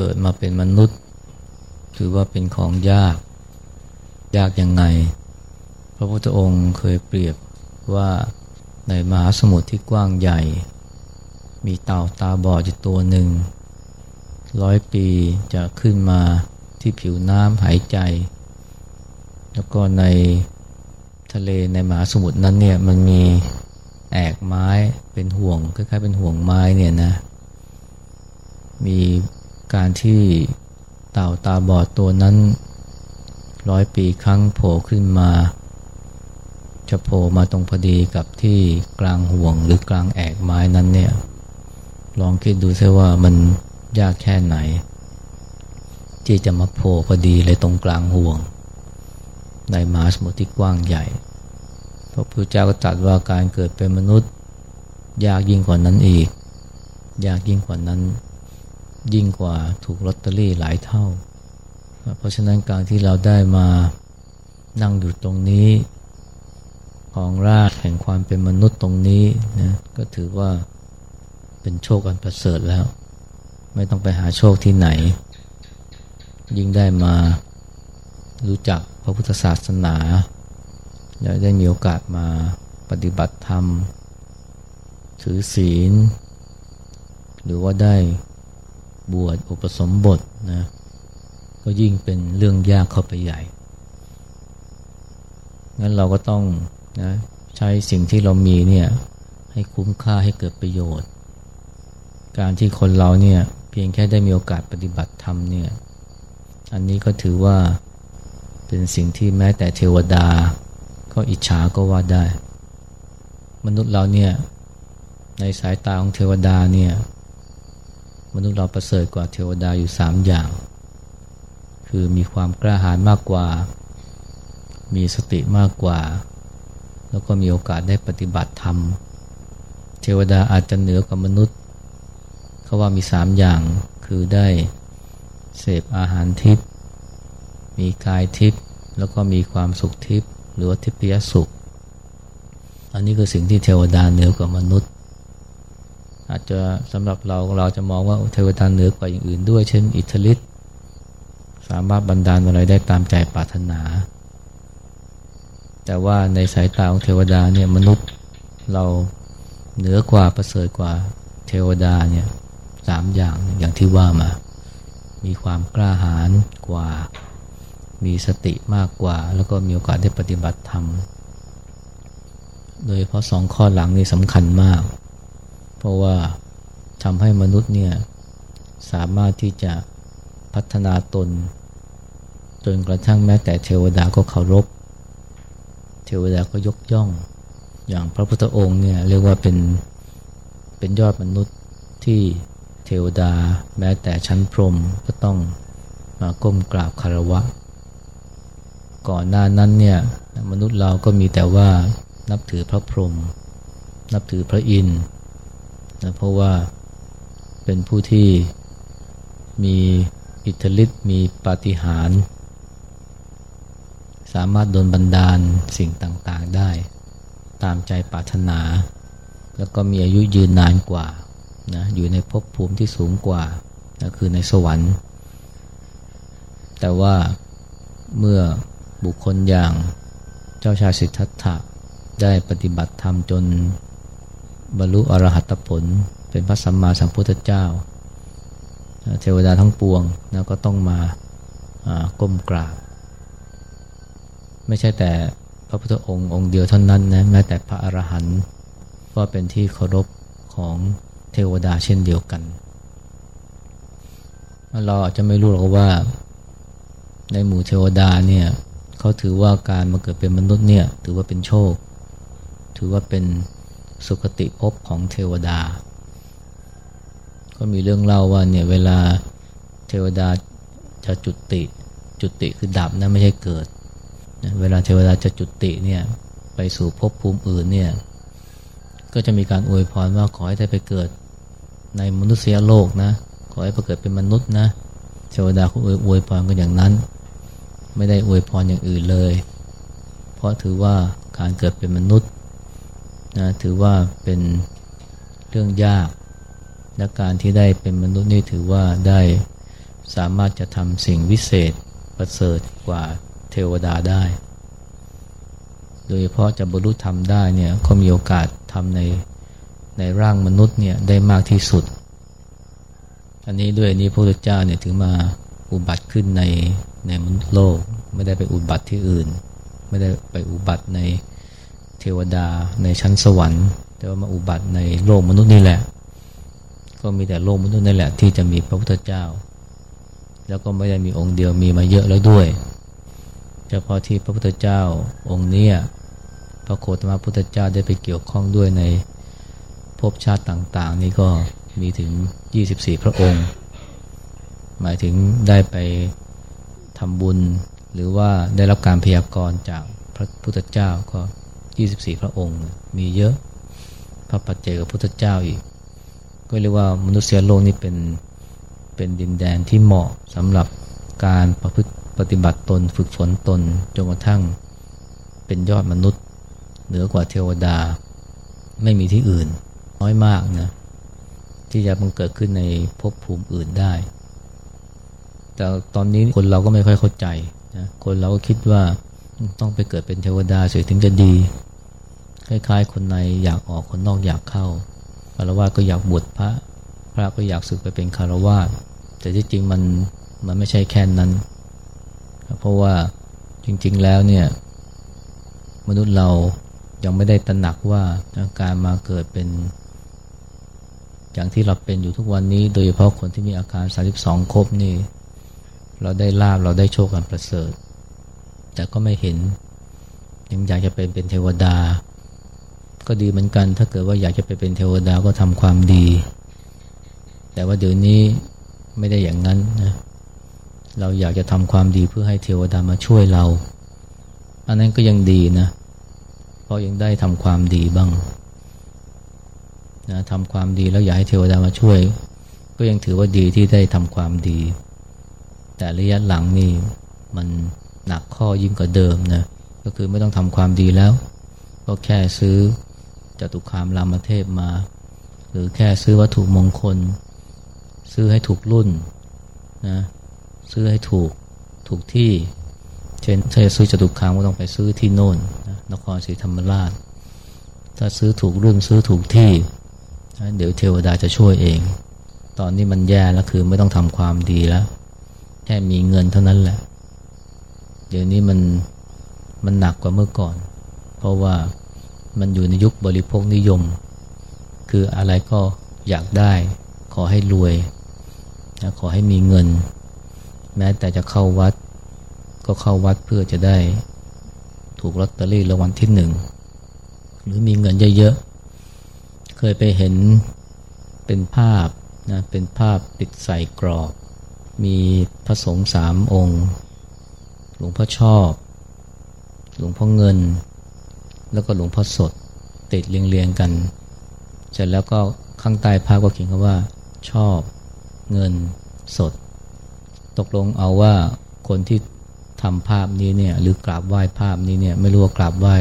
เกิดมาเป็นมนุษย์ ถือว่าเป็นของยาก ยากยังไง พระพุทธองค์เคยเปรียบว่าในมหาสมุทรที่กว้างใหญ่ มีเต่าตาบอดอยู่ตัวหนึ่ง ร้อยปีจะขึ้นมาที่ผิวน้ำหายใจ แล้วก็ในทะเลในมหาสมุทรนั้นเนี่ยมันมีแอกไม้เป็นห่วงคล้ายๆเป็นห่วงไม้เนี่ยนะ มี การที่เต่าตาบอดตัวนั้นร้อยปีครั้งโผล่ขึ้นมา จะโผล่มาตรงพอดีกับที่กลางห่วงหรือกลางแอกไม้นั้นเนี่ยลองคิดดูซิว่ามันยากแค่ไหน ที่จะมาโผล่พอดีเลยตรงกลางห่วง ในมหาสมุทรที่กว้างใหญ่พระพุทธเจ้าก็ตรัสว่าการเกิดเป็นมนุษย์ ยากยิ่งกว่านั้นอีก ยากยิ่งกว่านั้น ยิ่งกว่าถูกลอตเตอรี่หลายเท่า เพราะฉะนั้นการที่เราได้มานั่งอยู่ตรงนี้ของรากแห่งความเป็นมนุษย์ตรงนี้นะก็ถือว่าเป็นโชคอันประเสริฐแล้ว ไม่ต้องไปหาโชคที่ไหน ยิ่งได้มารู้จักพระพุทธศาสนาและได้มีโอกาสมาปฏิบัติธรรม ถือศีล หรือว่าได้ บวชอุปสมบทนะก็ยิ่งเป็นเรื่องยากเข้าไปใหญ่ งั้นเราก็ต้องนะใช้สิ่งที่เรามีเนี่ยให้คุ้มค่าให้เกิดประโยชน์ การที่คนเราเนี่ยเพียงแค่ได้มีโอกาสปฏิบัติธรรมเนี่ยอันนี้ก็ถือว่าเป็นสิ่งที่แม้แต่เทวดา ก็อิจฉาก็ว่าได้ มนุษย์เราเนี่ยในสายตาของเทวดาเนี่ย มนุษย์เราประเสริฐกว่าเทวดาอยู่สามอย่าง คือมีความกล้าหาญมากกว่า มีสติมากกว่า แล้วก็มีโอกาสได้ปฏิบัติธรรม เทวดาอาจจะเหนือกว่ามนุษย์ เขาว่ามีสามอย่างคือได้เสพอาหารทิพย์มีกายทิพย์แล้วก็มีความสุขทิพย์หรือว่าทิพยสุข อันนี้คือสิ่งที่เทวดาเหนือกว่ามนุษย์ อาจจะสำหรับเราเราจะมองว่าเทวดาเหนือกว่าอย่างอื่นด้วย เช่น อิทธิฤทธิ์สามารถบันดาลอะไรได้ตามใจปรารถนา แต่ว่าในสายตาของเทวดาเนี่ยมนุษย์เราเหนือกว่าประเสริฐกว่าเทวดาเนี่ยสามอย่างอย่างที่ว่ามา มีความกล้าหาญกว่า มีสติมากกว่า แล้วก็มีโอกาสได้ปฏิบัติธรรม โดยเพราะสองข้อหลังนี่สำคัญมาก เพราะว่าทำให้มนุษย์เนี่ยสามารถที่จะพัฒนาตน จนกระทั่งแม้แต่เทวดาก็เคารพ เทวดาก็ยกย่อง อย่างพระพุทธองค์เนี่ยเรียกว่าเป็นเป็นยอดมนุษย์ที่เทวดาแม้แต่ชั้นพรหมก็ต้องมาก้มกราบคารวะ ก่อนหน้านั้นเนี่ยมนุษย์เราก็มีแต่ว่านับถือพระพรหมนับถือพระอินทร์ นะเพราะว่าเป็นผู้ที่มีอิทธิฤทธิ์มีปาฏิหาริย์สามารถโดนบันดาลสิ่งต่างๆได้ ตามใจปรารถนา แล้วก็มีอายุยืนนานกว่านะอยู่ในภพภูมิที่สูงกว่านะคือในสวรรค์ แต่ว่าเมื่อบุคคลอย่างเจ้าชายสิทธัตถะได้ปฏิบัติธรรมจน บรรลุอรหัตผล เป็นพระสัมมาสัมพุทธเจ้า เทวดาทั้งปวงนะก็ต้องมาก้มกราบ ไม่ใช่แต่พระพุทธองค์องค์เดียวเท่านั้นนะแม้แต่พระอรหันต์ก็เป็นที่เคารพของเทวดาเช่นเดียวกัน เราอาจจะไม่รู้หรอกว่า ในหมู่เทวดาเนี่ยเขาถือว่าการมาเกิดเป็นมนุษย์เนี่ยถือว่าเป็นโชค ถือว่าเป็น สุคติภพของเทวดา ก็มีเรื่องเล่าว่าเนี่ยเวลาเทวดาจะจุติ จุติคือดับนะไม่ใช่เกิดนะเวลาเทวดาจะจุติเนี่ยไปสู่ภพภูมิอื่นเนี่ยก็จะมีการอวยพรว่าขอให้ได้ไปเกิดในมนุษยโลกนะขอให้ไปเกิดเป็นมนุษย์นะเทวดาเขาอวยพรกันอย่างนั้น ไม่ได้อวยพรอย่างอื่นเลย เพราะถือว่าการเกิดเป็นมนุษย์ นะถือว่าเป็นเรื่องยาก และการที่ได้เป็นมนุษย์นี่ถือว่าได้สามารถจะทำสิ่งวิเศษประเสริฐกว่าเทวดาได้ โดยเฉพาะจะบรรลุธรรมได้เนี่ยก็มีโอกาสทำในในร่างมนุษย์เนี่ยได้มากที่สุด อันนี้ด้วยนี้พระพุทธเจ้าเนี่ยถึงมาอุบัติขึ้นในในมนุษย์โลก ไม่ได้ไปอุบัติที่อื่น ไม่ได้ไปอุบัติใน เทวดาในชั้นสวรรค์ แต่ว่ามาอุบัติในโลกมนุษย์นี่แหละ ก็มีแต่โลกมนุษย์นี่แหละที่จะมีพระพุทธเจ้า แล้วก็ไม่ได้มีองค์เดียวมีมาเยอะแล้วด้วยเฉพาะที่พระพุทธเจ้าองค์นี้พระโคตมพุทธเจ้าได้ไปเกี่ยวข้องด้วยในภพชาติต่างๆ นี่ก็มีถึง 24 พระองค์ หมายถึงได้ไปทำบุญ หรือว่าได้รับการพยากรณ์จากพระพุทธเจ้าก็ 24 พระองค์ มีเยอะ พระปัจเจกพุทธเจ้าอีก ก็เรียกว่ามนุษยโลกนี่เป็นเป็นดินแดนที่เหมาะสำหรับการประพฤติปฏิบัติตนฝึกฝนตนจนกระทั่งเป็นยอดมนุษย์ เหนือกว่าเทวดาไม่มีที่อื่น น้อยมากนะที่จะมันเกิดขึ้นในภพภูมิอื่นได้ แต่ตอนนี้คนเราก็ไม่ค่อยเข้าใจนะคนเราก็คิดว่าต้องไปเกิดเป็นเทวดาสียถึงจะดี คล้าย ๆ คนในอยากออกคนนอกอยากเข้าคารวะก็อยากบวชพระ พระก็อยากศึกไปเป็นคารวะแต่ที่จริงมันมันไม่ใช่แค่นั้น เพราะว่าจริง ๆ แล้วเนี่ยมนุษย์เรายังไม่ได้ตระหนักว่าการมาเกิดเป็น อย่างที่เราเป็นอยู่ทุกวันนี้ โดยเฉพาะคนที่มีอาการ 32 ครบนี่ เราได้ลาบเราได้โชคกันประเสริฐ แต่ก็ไม่เห็นยังอยากจะเป็นเป็นเทวดา ก็ดีเหมือนกัน ถ้าเกิดว่าอยากจะไปเป็นเทวดาก็ทำความดี แต่ว่าเดี๋ยวนี้ไม่ได้อย่างนั้นนะเราอยากจะทำความดีเพื่อให้เทวดามาช่วยเรา อันนั้นก็ยังดีนะ เพราะยังได้ทำความดีบ้างนะทำความดีแล้วอยากให้เทวดามาช่วย ก็ยังถือว่าดีที่ได้ทำความดี แต่ระยะหลังนี่มันหนักข้อยิ่งกว่าเดิมนะก็คือไม่ต้องทำความดีแล้ว ก็แค่ซื้อ จตุคามรามเทพมา หรือแค่ซื้อวัตถุมงคล ซื้อให้ถูกรุ่นนะซื้อให้ถูกถูกที่ เช่นถ้าจะซื้อจตุคามก็ต้องไปซื้อที่โน่นนะนครศรีธรรมราช ถ้าซื้อถูกรุ่นซื้อถูกที่เดี๋ยวเทวดาจะช่วยเอง ตอนนี้มันแย่แล้วคือไม่ต้องทำความดีแล้ว แค่มีเงินเท่านั้นแหละ เดี๋ยวนี้มันมันหนักกว่าเมื่อก่อน เพราะว่า มันอยู่ในยุคบริโภคนิยม คืออะไรก็อยากได้ ขอให้รวยนะขอให้มีเงิน แม้แต่จะเข้าวัด ก็เข้าวัดเพื่อจะได้ถูกลอตเตอรี่รางวัลที่หนึ่งหรือมีเงินเยอะๆ เคยไปเห็นเป็นภาพนะเป็นภาพติดใส่กรอบ มีพระสงฆ์สามองค์ หลวงพ่อชอบ หลวงพ่อเงิน แล้วก็หลวงพ่อสดติดเรียงๆกัน เสร็จแล้วก็ข้างใต้ภาพก็เขียนคำว่า ชอบเงินสด ตกลงเอาว่าคนที่ทำภาพนี้เนี่ยหรือกราบไหว้ภาพนี้เนี่ยไม่รู้ว่ากราบไหว้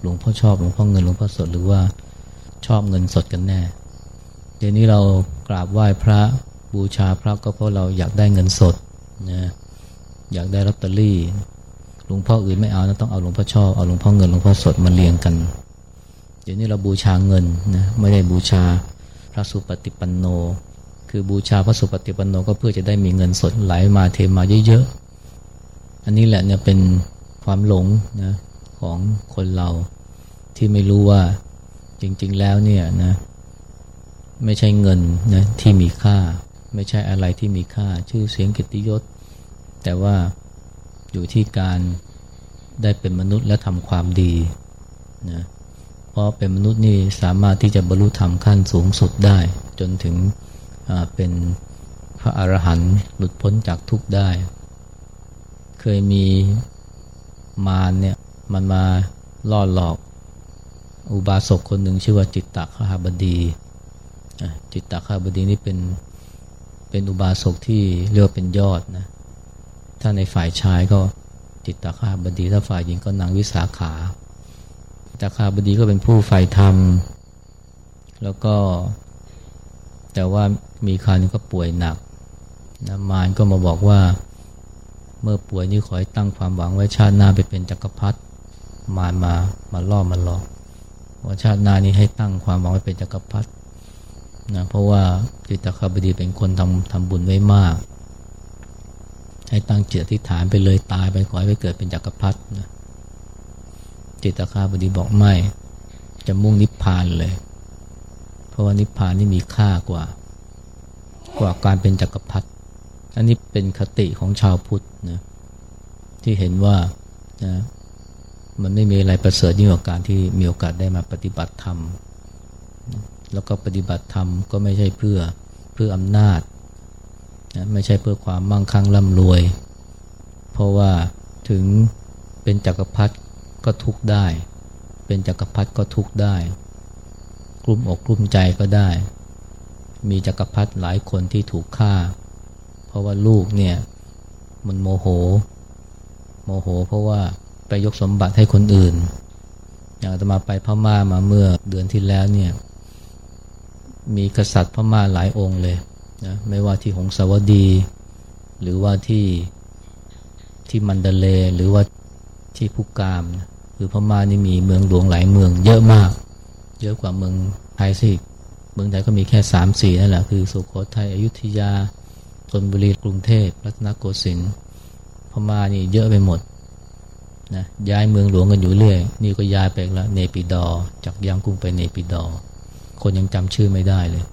หลวงพ่อชอบหลวงพ่อเงินหลวงพ่อสดหรือว่าชอบเงินสดกันแน่เดี๋ยวนี้เรากราบไหว้พระบูชาพระก็เพราะเราอยากได้เงินสดนะอยากได้ลอตเตอรี่ หลวงพ่ออื่นไม่เอานะต้องเอาหลวงพ่อชอบเอาหลวงพ่อเงินหลวงพ่อสดมาเรียงกัน เดี๋ยวนี้เราบูชาเงินนะไม่ได้บูชาพระสุปฏิปันโน คือบูชาพระสุปฏิปันโนก็เพื่อจะได้มีเงินสดไหลมาเทมาเยอะๆอันนี้แหละเนี่ยเป็นความหลงนะของคนเราที่ไม่รู้ว่าจริงๆแล้วเนี่ยนะไม่ใช่เงินนะที่มีค่า ไม่ใช่อะไรที่มีค่า ชื่อเสียงกิตติยศ แต่ว่า อยู่ที่การได้เป็นมนุษย์และทำความดีนะเพราะเป็นมนุษย์นี่สามารถที่จะบรรลุธรรมขั้นสูงสุดได้ จนถึงเป็นพระอรหันต์หลุดพ้นจากทุกข์ได้ เคยมีมารเนี่ยมันมาล่อหลอก อุบาสกคนหนึ่งชื่อว่าจิตตคาบดี จิตตคาบดีนี่เป็นเป็นอุบาสกที่เรียกว่าเป็นยอดนะ ถ้าในฝ่ายชายก็จิตตคาบดีถ้าฝ่ายหญิงก็นางวิสาขาจิตตคาบดีก็เป็นผู้ฝ่ายธรรม แล้วก็ แต่ว่ามีคราวนึงก็ป่วยหนักนะมารก็มาบอกว่าเมื่อป่วยนี่ขอให้ตั้งความหวังไว้ชาติหน้าไปเป็นจักรพรรดิมารมามาล่อมาหลอกว่าชาติหน้านี้ให้ตั้งความหวังไว้เป็นจักรพรรดินะเพราะว่าจิตตคาบดีเป็นคนทำทำบุญไว้มาก ให้ตั้งเจตที่ฐานไปเลยตายไปขอให้ไปเกิดเป็นจักรพรรดินะจิตคาบดีบอกไม่ จะมุ่งนิพพานเลย เพราะว่านิพพานนี่มีค่ากว่า กว่าการเป็นจักรพรรดิอันนี้เป็นคติของชาวพุทธนะที่เห็นว่านะมันไม่มีอะไรประเสริฐยิ่งกว่าการที่มีโอกาสได้มาปฏิบัติธรรม แล้วก็ปฏิบัติธรรมก็ไม่ใช่เพื่อเพื่ออำนาจ ไม่ใช่เพื่อความมั่งคั่งร่ำรวย เพราะว่าถึงเป็นจักรพรรดิก็ทุกได้ เป็นจักรพรรดิก็ทุกได้ กลุ่มอกกลุ่มใจก็ได้ มีจักรพรรดิหลายคนที่ถูกฆ่า เพราะว่าลูกเนี่ยมันโมโห โมโห เพราะว่าไปยกสมบัติให้คนอื่น อย่างจะมาไปพม่ามาเมื่อเดือนที่แล้วเนี่ย มีกษัตริย์พม่าหลายองค์เลย นะไม่ว่าที่หงสาวดี หรือว่าที่ที่มันเดเล หรือว่าที่พุกามนะคือพม่านี่มีเมืองหลวงหลายเมืองเยอะมาก เยอะกว่าเมืองไทยสิเมืองไทยก็มีแค่สามสี่นั่นแหละคือสุโขทัยอยุธยาธนบุรีกรุงเทพรัตนโกสินทร์พม่านี่เยอะไปหมดนะย้ายเมืองหลวงกันอยู่เรื่อย นี่ก็ย้ายไปแล้วเนปิดอ จากยางกุ้งไปเนปิดอ คนยังจำชื่อไม่ได้เลย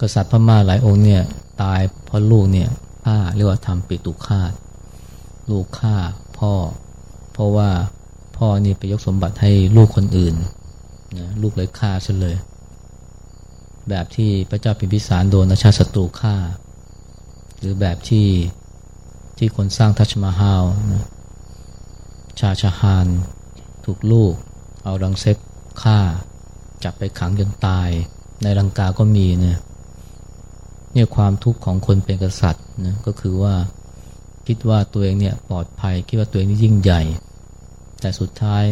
กษัตริย์พม่าหลายองค์เนี่ยตายเพราะลูกเนี่ยฆ่าเรียกว่าทำปิตุฆาตลูกฆ่าพ่อ เพราะว่าพ่อนี่ไปยกสมบัติให้ลูกคนอื่นนะลูกเลยฆ่าซะเลย แบบที่พระเจ้าพิมพิสารโดนชาติศัตรูฆ่า หรือแบบที่ที่คนสร้างทัชมาฮาลนะชาชาฮานถูกลูก เอารังเซฟฆ่า จับไปขังจนตาย ในลังกาก็มีเนี่ย เนี่ยความทุกข์ของคนเป็นกษัตริย์นะก็คือว่าคิดว่าตัวเองเนี่ยปลอดภัย คิดว่าตัวเองนี่ยิ่งใหญ่ แต่สุดท้าย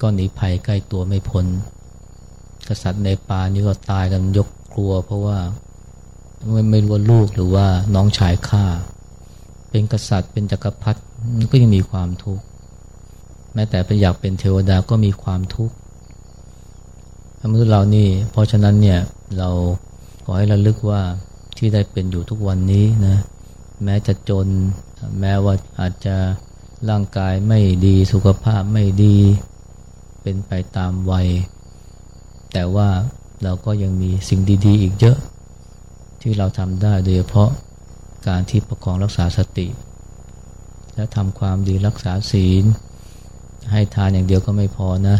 ก็หนีภัยใกล้ตัวไม่พ้น กษัตริย์ในป่านี่ก็ตายกันยกครัว เพราะว่าไม่ไม่รู้ลูกหรือว่าน้องชายฆ่า เป็นกษัตริย์เป็นจกักรพรรดิก็ยังมีความทุกข์แม้แต่ไปอยากเป็นเทวดาก็มีความทุกข์มนุษย์เรานี่ เพราะฉะนั้นเนี่ยเราขอให้ระลึกว่า ที่ได้เป็นอยู่ทุกวันนี้นะแม้จะจน แม้ว่าอาจจะร่างกายไม่ดีสุขภาพไม่ดี เป็นไปตามวัย แต่ว่าเราก็ยังมีสิ่งดีๆ อีกเยอะ ที่เราทำได้โดยเฉพาะการที่ประคองรักษาสติ และทำความดีรักษาศีล ให้ทานอย่างเดียวก็ไม่พอนะ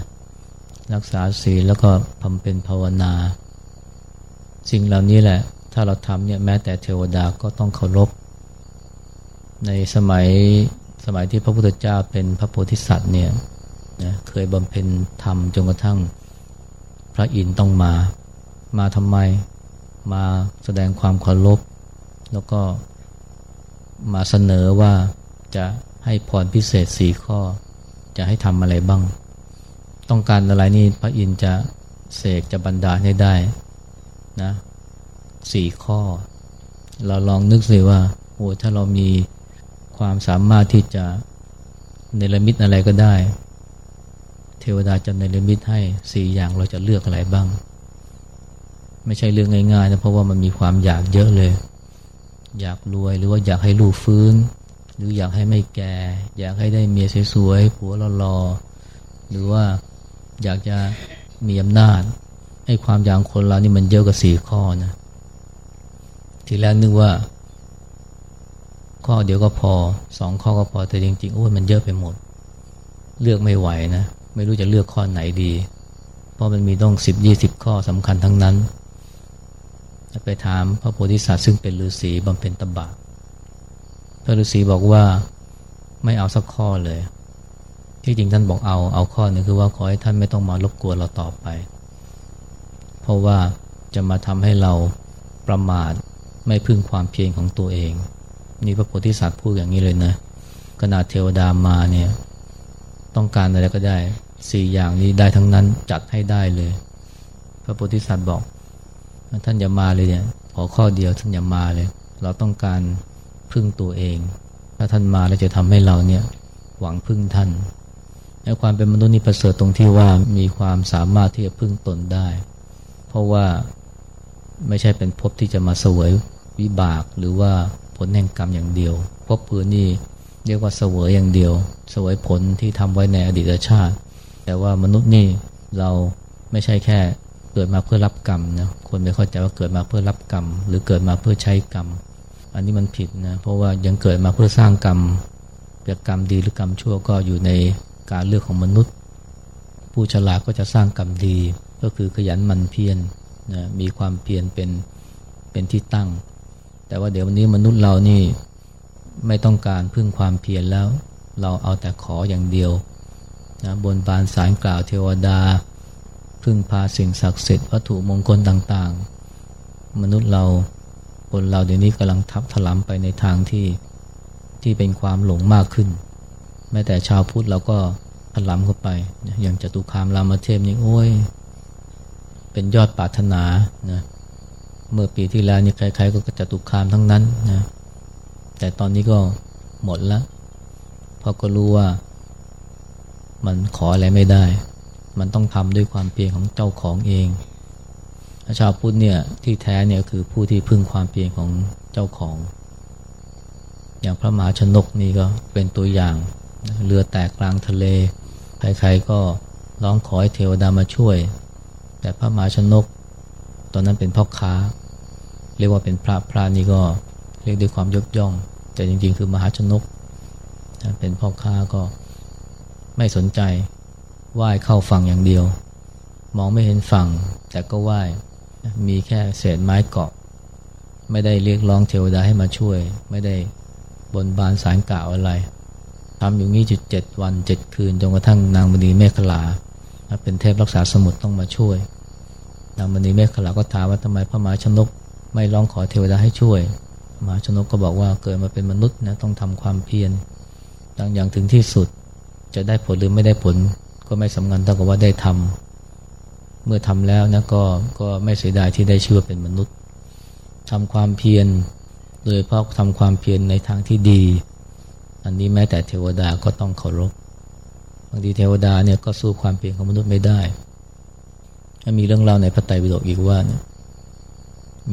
รักษาศีลแล้วก็ทำเป็นภาวนา สิ่งเหล่านี้แหละ ถ้าเราทำเนี่ยแม้แต่เทวดาก็ต้องเคารพ ในสมัยสมัยที่พระพุทธเจ้าเป็นพระโพธิสัตว์เนี่ยนะเคยบำเพ็ญธรรมจนกระทั่งพระอินทร์ต้องมา มาทำไม มาแสดงความเคารพ แล้วก็มาเสนอว่าจะให้พรพิเศษสี่ข้อ จะให้ทำอะไรบ้าง ต้องการอะไรนี่พระอินทร์จะเสกจะบรรดาให้ได้นะ สี่ข้อ เราลองนึกสิว่าโอ้ถ้าเรามีความสามารถที่จะเนรมิตอะไรก็ได้ เทวดาจะเนรมิตให้สี่อย่างเราจะเลือกอะไรบ้าง ไม่ใช่เรื่องง่ายๆนะเพราะว่ามันมีความอยากเยอะเลย อยากรวยหรือว่าอยากให้ลูกฟื้น หรืออยากให้ไม่แก่ อยากให้ได้เมียสวยๆผัวหล่อๆหรือว่าอยากจะมีอำนาจให้ความอยากคนเรานี่มันเยอะกว่าสี่ข้อนะ ทีแรกนึกว่า ข้อเดียวก็พอสองข้อก็พอแต่จริงๆโอ้ยมันเยอะไปหมด เลือกไม่ไหวนะ ไม่รู้จะเลือกข้อไหนดี เพราะมันมีต้องสิบยี่สิบข้อสำคัญทั้งนั้นไปถามพระโพธิสัตว์ซึ่งเป็นฤาษีบำเพ็ญตบะพระฤาษีบอกว่าไม่เอาสักข้อเลย ที่จริงท่านบอกเอาเอาข้อนึงคือว่าขอให้ท่านไม่ต้องมารบกวนเราต่อไป เพราะว่าจะมาทำให้เราประมาท ไม่พึ่งความเพียรของตัวเอง นี่พระโพธิสัตว์พูดอย่างนี้เลยนะขนาดเทวดามาเนี่ยต้องการอะไรก็ได้สี่อย่างนี้ได้ทั้งนั้นจัดให้ได้เลย พระโพธิสัตว์บอก ท่านอย่ามาเลยเนี่ยขอข้อเดียวท่านอย่ามาเลย เราต้องการพึ่งตัวเอง ถ้าท่านมาแล้วจะทำให้เราเนี่ยหวังพึ่งท่านในความเป็นมนุษย์นี่ประเสริฐตรงที่ว่ามีความสามารถที่จะพึ่งตนได้ เพราะว่าไม่ใช่เป็นภพที่จะมาเสวย วิบากหรือว่าผลแห่งกรรมอย่างเดียวภพพื้นนี่เรียกว่าเสวยอย่างเดียว เสวยผลที่ทำไว้ในอดีตชาติ แต่ว่ามนุษย์นี่เราไม่ใช่แค่เกิดมาเพื่อรับกรรมนะคนไม่เข้าใจว่าเกิดมาเพื่อรับกรรม หรือเกิดมาเพื่อใช้กรรม อันนี้มันผิดนะเพราะว่ายังเกิดมาเพื่อสร้างกรรมเกกรรมดีหรือกรรมชั่วก็อยู่ในการเลือกของมนุษย์ ผู้ฉลาดก็จะสร้างกรรมดี ก็คือขยันหมั่นเพียรนะมีความเพียรเป็นเป็นที่ตั้ง แต่ว่าเดี๋ยววันนี้มนุษย์เรานี่ไม่ต้องการพึ่งความเพียรแล้ว เราเอาแต่ขออย่างเดียวนะบนบานสารกล่าวเทวดา พึ่งพาสิ่งศักดิ์สิทธิ์วัตถุมงคลต่างๆ มนุษย์เราคนเราเดี๋ยวนี้กำลังทับถลำไปในทางที่ที่เป็นความหลงมากขึ้น แม้แต่ชาวพุทธเราก็ถลำเข้าไป อย่างจตุคามรามเทพนี่โอ้ย เป็นยอดปรารถนานะ เมื่อปีที่แล้วนี่ใครๆก็จตุคามทั้งนั้นนะแต่ตอนนี้ก็หมดแล้วเพราะก็รู้ว่า มันขออะไรไม่ได้ มันต้องทำด้วยความเพียรของเจ้าของเองชาวพุทธเนี่ยที่แท้เนี่ยคือผู้ที่พึ่งความเพียรของเจ้าของ อย่างพระมหาชนกนี่ก็เป็นตัวอย่างเรือแตกกลางทะเล ใครๆก็ร้องขอให้เทวดามาช่วย แต่พระมหาชนก ตอนนั้นเป็นพ่อค้า รียกว่าเป็นพระพระนี่ก็เรียกด้วยความยกย่อง แต่จริงๆ คือมหาชนกเป็นพ่อค้าก็ไม่สนใจไหว้เข้าฝั่งอย่างเดียว มองไม่เห็นฝั่ง แต่ก็ไหว้มีแค่เศษไม้เกาะ ไม่ได้เรียกร้องเทวดาให้มาช่วย ไม่ได้บนบานสารกล่าวอะไรทำอยู่งี้จุดเจ็ดวันเจ็ดคืนจนกระทั่งนางมณีเมฆลาเป็นเทพรักษาสมุทรต้องมาช่วย นางมณีเมฆลาก็ถามว่าทำไมพระมหาชนก ไม่ร้องขอเทวดาให้ช่วย มหาชนกก็บอกว่าเกิดมาเป็นมนุษย์นะต้องทำความเพียรดังอย่างถึงที่สุด จะได้ผลหรือไม่ได้ผล ก็ไม่สำคัญเท่ากับว่าได้ทำเมื่อทำแล้วนะก็ก็ไม่เสียดายที่ได้ชื่อว่าเป็นมนุษย์ทำความเพียรโดยเพราะทำความเพียรในทางที่ดี อันนี้แม้แต่เทวดาก็ต้องเคารพบางทีเทวดาเนี่ยก็สู้ความเพียรของมนุษย์ไม่ได้มีเรื่องเล่าในพระไตรปิฎกอีกว่าเนี่ย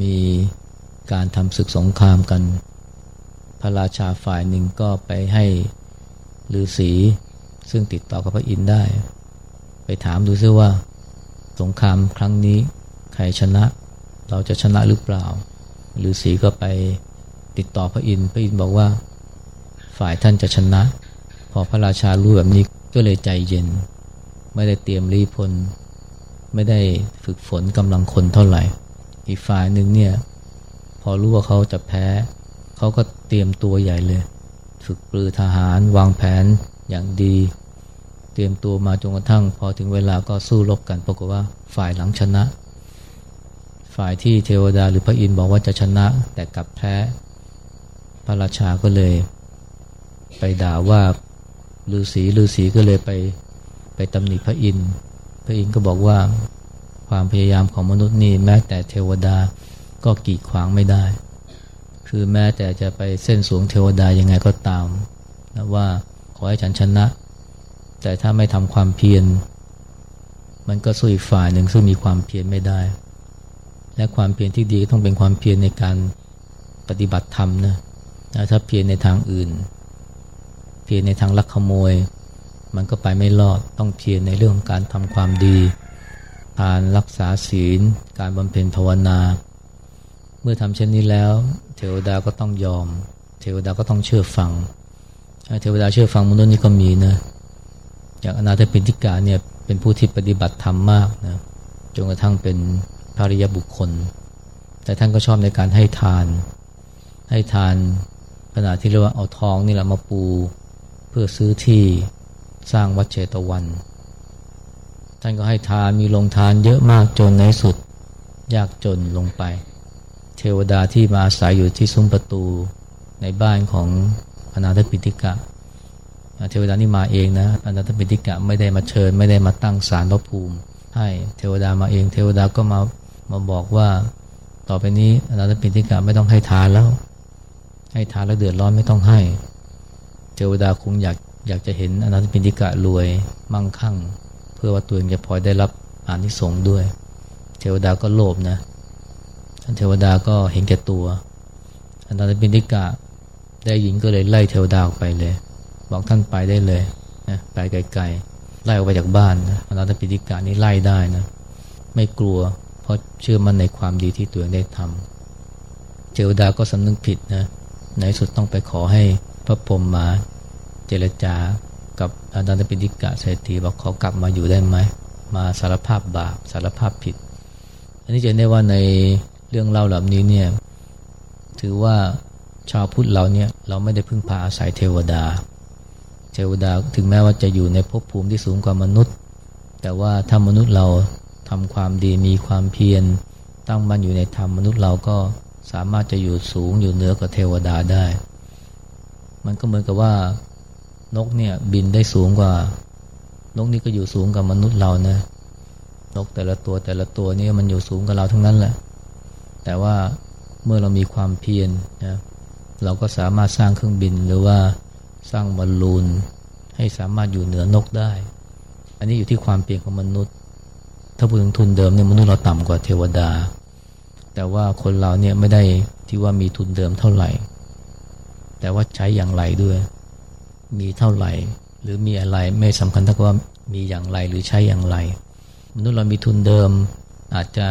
มีการทำศึกสงครามกัน พระราชาฝ่ายหนึ่งก็ไปให้ฤาษีซึ่งติดต่อกับพระอินทร์ได้ ไปถามดูซิว่า สงครามครั้งนี้ใครชนะ เราจะชนะหรือเปล่าฤาษีก็ไปติดต่อพระอินทร์พระอินทร์บอกว่า ฝ่ายท่านจะชนะ พอพระราชารู้แบบนี้ก็เลยใจเย็น ไม่ได้เตรียมรีพล ไม่ได้ฝึกฝนกำลังคนเท่าไหร่ อีกฝ่ายหนึ่งเนี่ย พอรู้ว่าเขาจะแพ้ เขาก็เตรียมตัวใหญ่เลย ฝึกปลือทหารวางแผนอย่างดี เตรียมตัวมาจนกระทั่ง พอถึงเวลาก็สู้รบกันปรากฏว่าฝ่ายหลังชนะ ฝ่ายที่เทวดาหรือพระอินทร์บอกว่าจะชนะ แต่กลับแพ้ พระราชาก็เลย ไปด่าว่าฤาษีฤาษีก็เลยไปไปตำหนิพระอินทร์พระอินทร์ก็บอกว่า ความพยายามของมนุษย์นี่แม้แต่เทวดาก็กีดขวางไม่ได้ คือแม้แต่จะไปเส้นสวงเทวดายังไงก็ตามนะว่าขอให้ฉันชนะ แต่ถ้าไม่ทำความเพียร มันก็สู้อีกฝ่ายหนึ่งซึ่งมีความเพียรไม่ได้ และความเพียรที่ดีต้องเป็นความเพียรในการปฏิบัติธรรมนะถ้าเพียรในทางอื่น เพียรในทางลักขโมย มันก็ไปไม่รอดต้องเพียรในเรื่องของการทำความดี การรักษาศีล การบำเพ็ญภาวนา เมื่อทำเช่นนี้แล้ว เทวดาก็ต้องยอม เทวดาก็ต้องเชื่อฟังเทวดาเชื่อฟังมนุษย์นี่ก็มีนะอย่างอนาถปิณฑิกาเนี่ยเป็นผู้ที่ปฏิบัติธรรมมากนะจนกระทั่งเป็นภริยบุคคล แต่ท่านก็ชอบในการให้ทาน ให้ทานขณะที่เรียกว่าเอาทองนี่แหละมาปู เพื่อซื้อที่สร้างวัดเชตวัน ท่านก็ให้ทานมีลงทานเยอะมากจนในสุด ยากจนลงไป เทวดาที่มาอาศัยอยู่ที่ซุ้มประตูในบ้านของอนาถปิฎกะเทวดานี่มาเองนะอนาถปิฎกะไม่ได้มาเชิญ ไม่ได้มาตั้งศาลพระภูมิ ให้เทวดามาเอง เทวดาก็มามาบอกว่า ต่อไปนี้อนาถปิณฑิกะไม่ต้องให้ทานแล้ว ให้ทานแล้วเดือดร้อนไม่ต้องให้ เทวดาคงอยากอยากจะเห็นอนาถปิณฑิกะรวยมั่งคั่ง เพื่อว่าตัวเองจะพอได้รับอานิสงส์ด้วย เทวดาก็โลภนะเทวดาก็เห็นแก่ตัว อันาถปิณฑิกะได้ยินก็เลยไล่เทวดาออกไปเลย บอกท่านไปได้เลยนะไปไกลๆไล่ออกไปจากบ้านนะอนาถปิฎกะนี่ไล่ได้นะ ไม่กลัว เพราะเชื่อมั่นในความดีที่ตัวเองได้ทำเทวดาก็สำนึกผิดนะในสุดต้องไปขอให้พระพรหมมาเจรจา กับอนาถปิฎกะเศรษฐีบอกขอกลับมาอยู่ได้ไหมมาสารภาพบาปสารภาพผิด อันนี้จะได้ว่าในเรื่องเล่าเหล่านี้เนี่ยถือว่าชาวพุทธเราเนี่ยเราไม่ได้พึ่งพาอาศัยเทวดา เทวดาถึงแม้ว่าจะอยู่ในภพภูมิที่สูงกว่ามนุษย์ แต่ว่าถ้ามนุษย์เราทำความดีมีความเพียรตั้งมั่นอยู่ในธรรมมนุษย์เราก็สามารถจะอยู่สูงอยู่เหนือกว่าเทวดาได้ มันก็เหมือนกับว่า นกเนี่ยบินได้สูงกว่า นกนี่ก็อยู่สูงกว่ามนุษย์เรานะ นกแต่ละตัวแต่ละตัวนี่มันอยู่สูงกว่าเราทั้งนั้นแหละ แต่ว่าเมื่อเรามีความเพียรนะเราก็สามารถสร้างเครื่องบินหรือว่าสร้างบอลลูนให้สามารถอยู่เหนือนกได้ อันนี้อยู่ที่ความเปลี่ยนของมนุษย์ ถ้าพูดถึงทุนเดิมเนี่ยมนุษย์เราต่ำกว่าเทวดา แต่ว่าคนเราเนี่ยไม่ได้ที่ว่ามีทุนเดิมเท่าไหร่ แต่ว่าใช้อย่างไรด้วย มีเท่าไหร่ หรือมีอะไรไม่สำคัญเท่ากับว่ามีอย่างไรหรือใช้อย่างไร มนุษย์เรามีทุนเดิมอาจจะ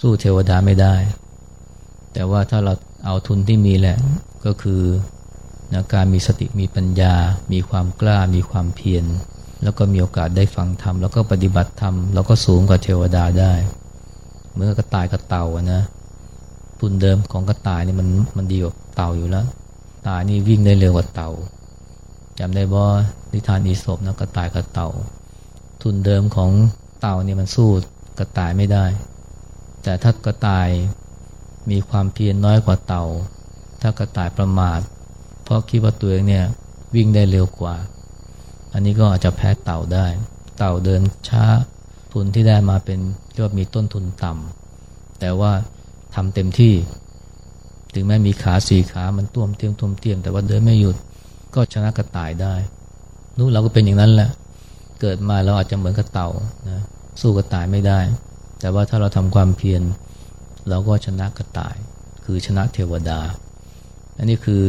สู้เทวดาไม่ได้ แต่ว่าถ้าเราเอาทุนที่มีแหละก็คือนะการมีสติมีปัญญา มีความกล้า มีความเพียร แล้วก็มีโอกาสได้ฟังธรรม แล้วก็ปฏิบัติธรรม แล้วก็สูงกว่าเทวดาได้เมื่อกระต่ายกระเต่านะ ทุนเดิมของกระต่ายนี่มันมันดีกว่าเต่าอยู่แล้วตายนี่วิ่งได้เร็วกว่าเต่า จำได้บ่นิทานอีสบนะกระต่ายกระเต่า ทุนเดิมของเต่าเนี่ยมันสู้กระต่ายไม่ได้ แต่ถ้ากระต่ายมีความเพียรน้อยกว่าเต่า ถ้ากระต่ายประมาท เพราะคิดว่าตัวเองเนี่ยวิ่งได้เร็วกว่า อันนี้ก็อาจจะแพ้เต่าได้ เต่าเดินช้าทุนที่ได้มาเป็นเรียกว่ามีต้นทุนต่ำแต่ว่าทำเต็มที่ ถึงแม้มีขาสี่ขา มันต้วมเตียมต้วมเตียม แต่ว่าเดินไม่หยุด ก็ชนะกระต่ายได้นู้เราก็เป็นอย่างนั้นแหละ เกิดมาเราอาจจะเหมือนกระเต่านะสู้กระต่ายไม่ได้ แต่ว่าถ้าเราทำความเพียรเราก็ชนะกระต่าย คือชนะเทวดา อันนี้คือ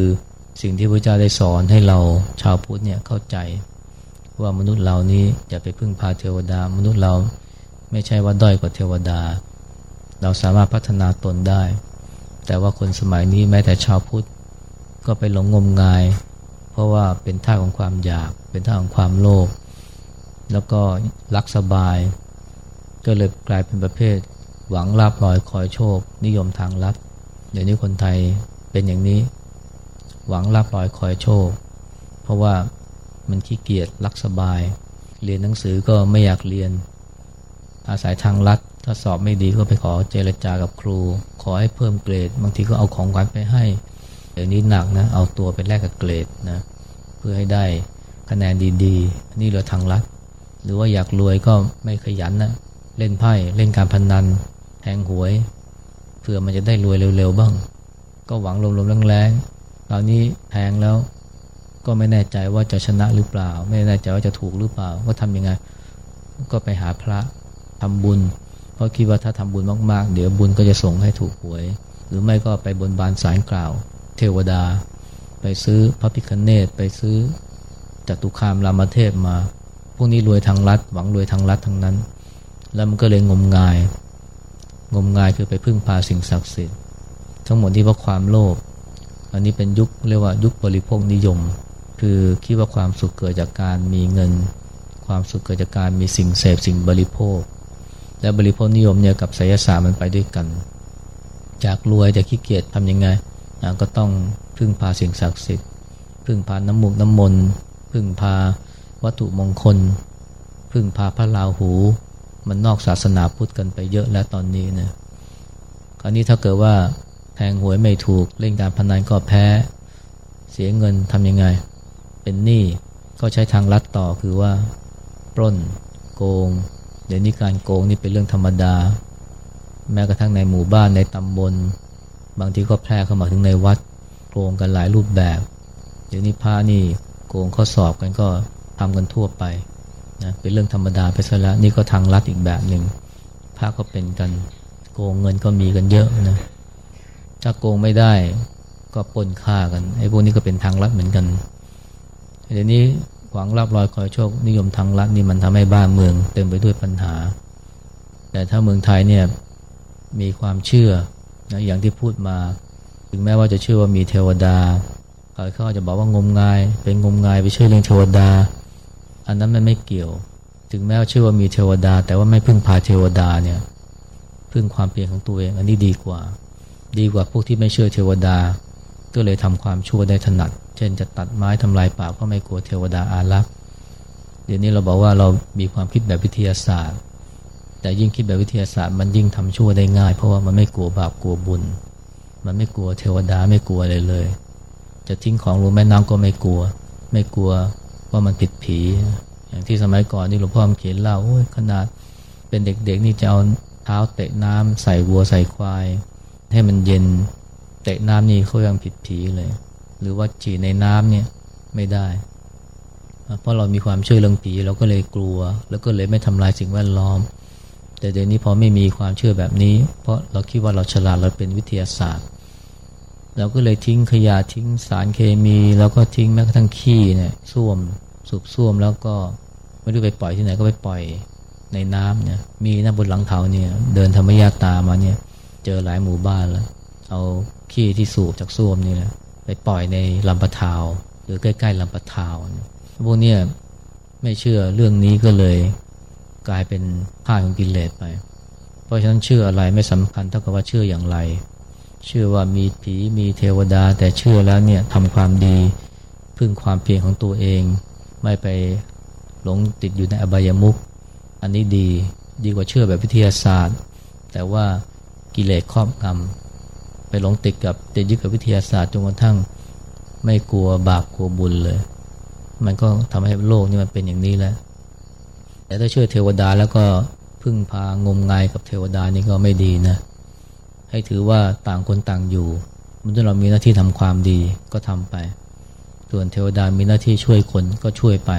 สิ่งที่พระเจ้าได้สอนให้เราชาวพุทธเนี่ยเข้าใจ ว่ามนุษย์เรานี้อย่าไปพึ่งพาเทวดา มนุษย์เราไม่ใช่ว่าด้อยกว่าเทวดา เราสามารถพัฒนาตนได้ แต่ว่าคนสมัยนี้แม้แต่ชาวพุทธก็ไปหลงงมงาย ราะว่าเป็นท่าของความอยาก เป็นท่าของความโลภแล้วก็รักสบาย ก็เลยกลายเป็นประเภท หวังลาบลอยคอยโชค นิยมทางลัดเดี๋ยวนี้คนไทยเป็นอย่างนี้ หวังลาบลอยคอยโชค เพราะว่ามันขี้เกียจรักสบาย เรียนหนังสือก็ไม่อยากเรียน อาศัยทางลัดถ้าสอบไม่ดีก็ไปขอเจรจากับครู ขอให้เพิ่มเกรด บางทีก็เอาของขวัญไปให้เดี๋ยวนี้หนักนะเอาตัวไปแลกกับเกรดนะ เพื่อให้ได้คะแนนดีๆ นี่เหลือทางลัด หรือว่าอยากรวยก็ไม่ขยันนะ เล่นไพ่เล่นการพนนันแทงหวย เพื่อมันจะได้รวยเร็วๆบ้าง ก็หวังลมๆแรงๆคราวนี้แทงแล้วก็ไม่แน่ใจว่าจะชนะหรือเปล่า ไม่แน่ใจว่าจะถูกหรือเปล่า ก็ทำยังไง ก็ไปหาพระทำบุญ เพราะคิดว่าถ้าทำบุญมากๆ เดี๋ยวบุญก็จะส่งให้ถูกหวย หรือไม่ก็ไปบนบานสารกล่าว เทวดา ไปซื้อพระพิคเนตไปซื้อจตุคามรามเทพมา พวกนี้รวยทางรัฐ หวังรวยทางรัฐทั้งนั้น แล้วมันก็เลยงมงาย งมงายคือไปพึ่งพาสิ่งศักดิ์สิทธิ์ ทั้งหมดที่เพราะความโลภ อันนี้เป็นยุคเรียกว่ายุคบริโภคนิยม คือคิดว่าความสุขเกิดจากการมีเงิน ความสุขเกิดจากการมีสิ่งเสพสิ่งบริโภค และบริโภคนิยมเนี่ยกับไสยศาสตร์มันไปด้วยกัน จากรวยจะขี้เกียจทำยังไงก็ต้อง พึ่งพาสิ่งศักดิ์สิทธิ์ พึ่งพาน้ำมูกน้ำมนต์พึ่งพาวัตถุมงคล พึ่งพาพระราหู มันนอกศาสนาพุทธกันไปเยอะแล้วตอนนี้นะคราวนี้ถ้าเกิดว่าแทงหวยไม่ถูกเล่นการพนันก็แพ้ เสียเงินทำยังไง เป็นหนี้ก็ใช้ทางลัดต่อคือว่า ปล้น โกง เดี๋ยวนี้การโกงนี่เป็นเรื่องธรรมดา แม้กระทั่งในหมู่บ้านในตำบล บางทีก็แพร่เข้ามาถึงในวัด โกงกันหลายรูปแบบ เดี๋ยวนี้พระนี่โกงข้อสอบกันก็ทำกันทั่วไปนะเป็นเรื่องธรรมดาไปซะแล้วนี่ก็ทางลัดอีกแบบหนึ่งพระก็เป็นกันโกงเงินก็มีกันเยอะนะถ้าโกงไม่ได้ก็ปนฆ่ากันไอ้พวกนี้ก็เป็นทางลัดเหมือนกันเดี๋ยวนี้หวังรับรอยคอยโชคนิยมทางลัดนี่มันทำให้บ้านเมืองเต็มไปด้วยปัญหา แต่ถ้าเมืองไทยเนี่ยมีความเชื่อนะอย่างที่พูดมา ถึงแม้ว่าจะเชื่อว่ามีเทวดาเขาจะบอกว่างมงาย เป็นงมงายไปเชื่อเรื่องเทวดา อันนั้นมันไม่เกี่ยว ถึงแม้ว่าเชื่อว่ามีเทวดา แต่ว่าไม่พึ่งพาเทวดาเนี่ย พึ่งความเปลี่ยนของตัวเอง อันนี้ดีกว่า ดีกว่าพวกที่ไม่เชื่อเทวดา ก็เลยทำความชั่วได้ถนัด เช่นจะตัดไม้ทำลายป่าก็ไม่กลัวเทวดาอารักษ์เดี๋ยวนี้เราบอกว่าเรามีความคิดแบบวิทยาศาสตร์ แต่ยิ่งคิดแบบวิทยาศาสตร์มันยิ่งทำชั่วได้ง่าย เพราะว่ามันไม่กลัวบาปกลัวบุญ มันไม่กลัวเทวดาไม่กลัวอะไรเลย จะทิ้งของลงแม่น้ำก็ไม่กลัว ไม่กลัวว่ามันผิดผี อย่างที่สมัยก่อนนี่หลวงพ่อเขียนเล่าขนาดเป็นเด็กๆนี่จะเอาเท้าเตะน้ำใส่วัวใส่ควาย ให้มันเย็นเตะน้ำนี่เขายังผิดผีเลย หรือว่าฉี่ในน้ำเนี่ยไม่ได้ เพราะเรามีความเชื่อเรื่องผีเราก็เลยกลัว แล้วก็เลยไม่ทำลายสิ่งแวดล้อม แต่เดี๋ยวนี้พอไม่มีความเชื่อแบบนี้ เพราะเราคิดว่าเราฉลาดเราเป็นวิทยาศาสตร์ เราก็เลยทิ้งขยะทิ้งสารเคมีแล้วก็ทิ้งแม้กระทั่งขี้เนี่ยส้วมสูบส้วมแล้วก็ไม่รู้ไปปล่อยที่ไหนก็ไปปล่อยในน้ำเนี่ยมีนะบนหลังเขาเนี่ยเดินธรรมยาตามาเนี่ยเจอหลายหมู่บ้านแล้ว เอาขี้ที่สูบจากส้วมนี่แหละไปปล่อยในลำปะทาว หรือใกล้ๆลำปะทาวพวกเนี้ยไม่เชื่อเรื่องนี้ก็เลย กลายเป็นผ้าของกิเลสไป เพราะฉะนั้นเชื่ออะไรไม่สำคัญเท่ากับว่าเชื่ออย่างไร เชื่อว่ามีผีมีเทวดา แต่เชื่อแล้วเนี่ยทำความดีพึ่งความเพียรของตัวเอง ไม่ไปหลงติดอยู่ในอบายมุขอันนี้ดีดีกว่าเชื่อแบบวิทยาศาสตร์ แต่ว่ากิเลสครอบงำไปหลงติดกับติดยึดกับวิทยาศาสตร์จนกระทั่งไม่กลัวบาปกลัวบุญเลย มันก็ทำให้โลกนี่มันเป็นอย่างนี้แล้ว แต่ถ้าเชื่อเทวดาแล้วก็พึ่งพางมงายกับเทวดานี่ก็ไม่ดีนะ ให้ถือว่าต่างคนต่างอยู่มันถ้าเรามีหน้าที่ทำความดีก็ทำไป ส่วนเทวดามีหน้าที่ช่วยคนก็ช่วยไป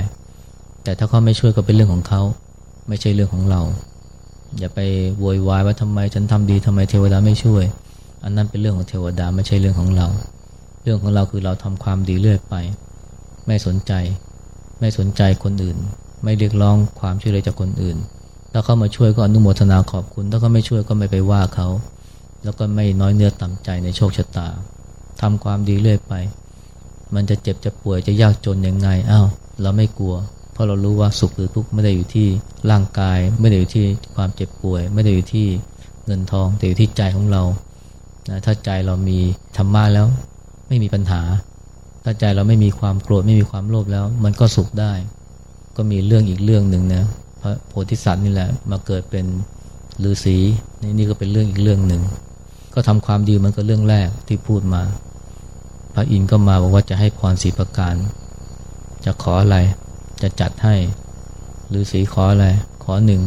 แต่ถ้าเขาไม่ช่วยก็เป็นเรื่องของเขา ไม่ใช่เรื่องของเรา อย่าไปโวยวายว่าทำไมฉันทำดีทำไมเทวดาไม่ช่วย อันนั้นเป็นเรื่องของเทวดาไม่ใช่เรื่องของเรา เรื่องของเราคือเราทำความดีเรื่อยไป ไม่สนใจ ไม่สนใจคนอื่น ไม่เรียกร้องความช่วยเหลือจากคนอื่น ถ้าเขามาช่วยก็อนุโมทนาขอบคุณ ถ้าเขาไม่ช่วยก็ไม่ไปว่าเขา แล้วก็ไม่น้อยเนื้อต่ำใจในโชคชะตาทำความดีเรื่อยไป มันจะเจ็บจะป่วยจะยากจนยังไงอ้าวเราไม่กลัว เพราะเรารู้ว่าสุขหรือทุกข์ไม่ได้อยู่ที่ร่างกาย ไม่ได้อยู่ที่ความเจ็บป่วย ไม่ได้อยู่ที่เงินทอง แต่อยู่ที่ใจของเรานะถ้าใจเรามีธรรมะแล้ว ไม่มีปัญหา ถ้าใจเราไม่มีความโกรธไม่มีความโลภแล้ว มันก็สุขได้ ก็มีเรื่องอีกเรื่องหนึ่งนะพระโพธิสัตว์นี่แหละมาเกิดเป็นฤาษีนี่นี่ก็เป็นเรื่องอีกเรื่องหนึ่งก็ทำความดีมันก็เรื่องแรกที่พูดมา พระอินทร์ก็มาบอกว่าจะให้พรสีประการ จะขออะไร จะจัดให้หรือสีขออะไร ขอหนึ่ง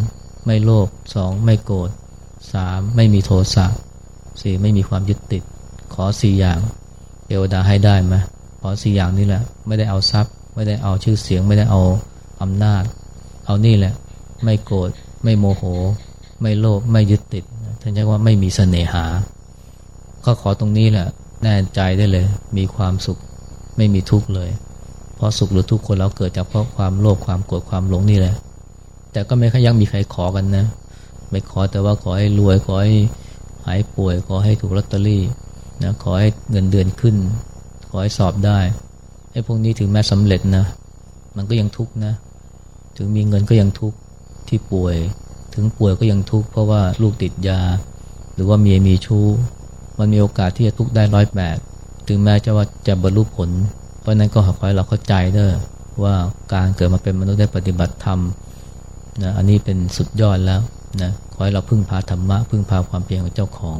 ไม่โลภสองไม่โกรธสามไม่มีโทสะสี่ไม่มีความยึดติด ขอสี่อย่างเทวดาให้ได้ไหมขอสี่อย่างนี่แหละ ไม่ได้เอาทรัพย์ ไม่ได้เอาชื่อเสียง ไม่ได้เอา อำนาจ เอานี่แหละ ไม่โกรธไม่โมโห ไม่โลภไม่ยึดติดท่านใช้ว่าไม่มีเสน่หาก็ขอตรงนี้แหละแน่ใจได้เลย มีความสุขไม่มีทุกข์เลย เพราะสุขหรือทุกข์คนเราเกิดจากเพราะความโลภความโกรธความหลงนี่แหละ แต่ก็ไม่ค่อยยังมีใครขอกันนะไม่ขอแต่ว่าขอให้รวยขอให้หายป่วย ขอให้ถูกลอตเตอรี่นะขอให้เงินเดือนขึ้น ขอให้สอบได้ไอ้พวกนี้ถึงแม้สำเร็จนะ มันก็ยังทุกข์นะ ถึงมีเงินก็ยังทุกข์ที่ป่วย ถึงป่วยก็ยังทุกข์เพราะว่าลูกติดยา หรือว่าเมียมีชู้ มันมีโอกาสที่จะทุกข์ได้ร้อยแปดถึงแม้จะว่าจะบรรลุผล เพราะนั้นก็ขอให้เราเข้าใจเด้อว่าการเกิดมาเป็นมนุษย์ได้ปฏิบัติธรรมนะอันนี้เป็นสุดยอดแล้วนะขอให้เราพึ่งพาธรรมะพึ่งพาความเพียรของเจ้าของ